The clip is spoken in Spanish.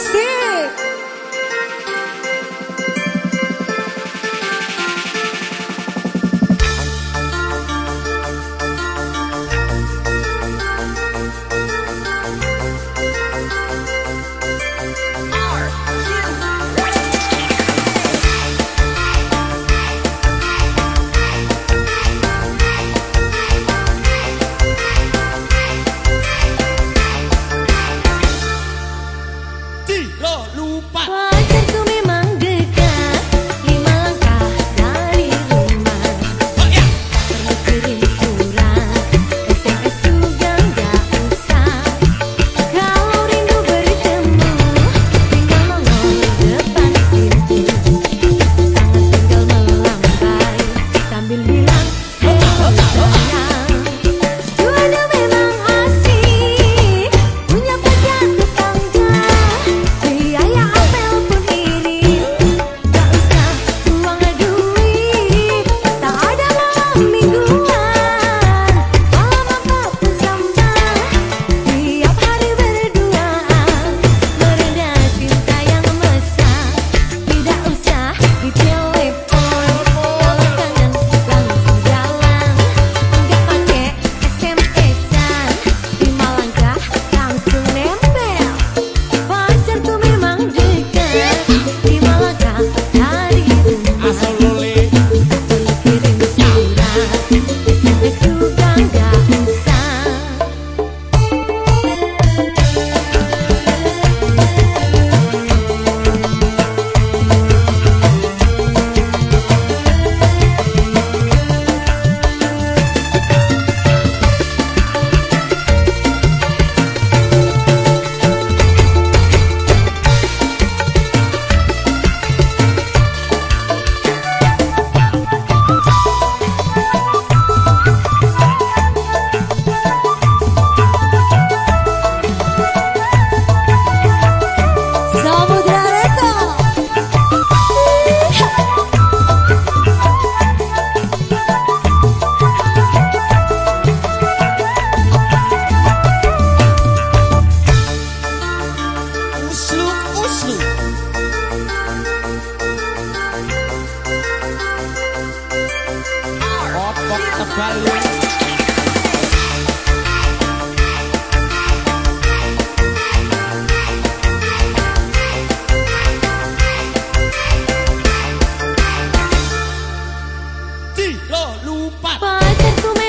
Você 鲁班。Pacar tu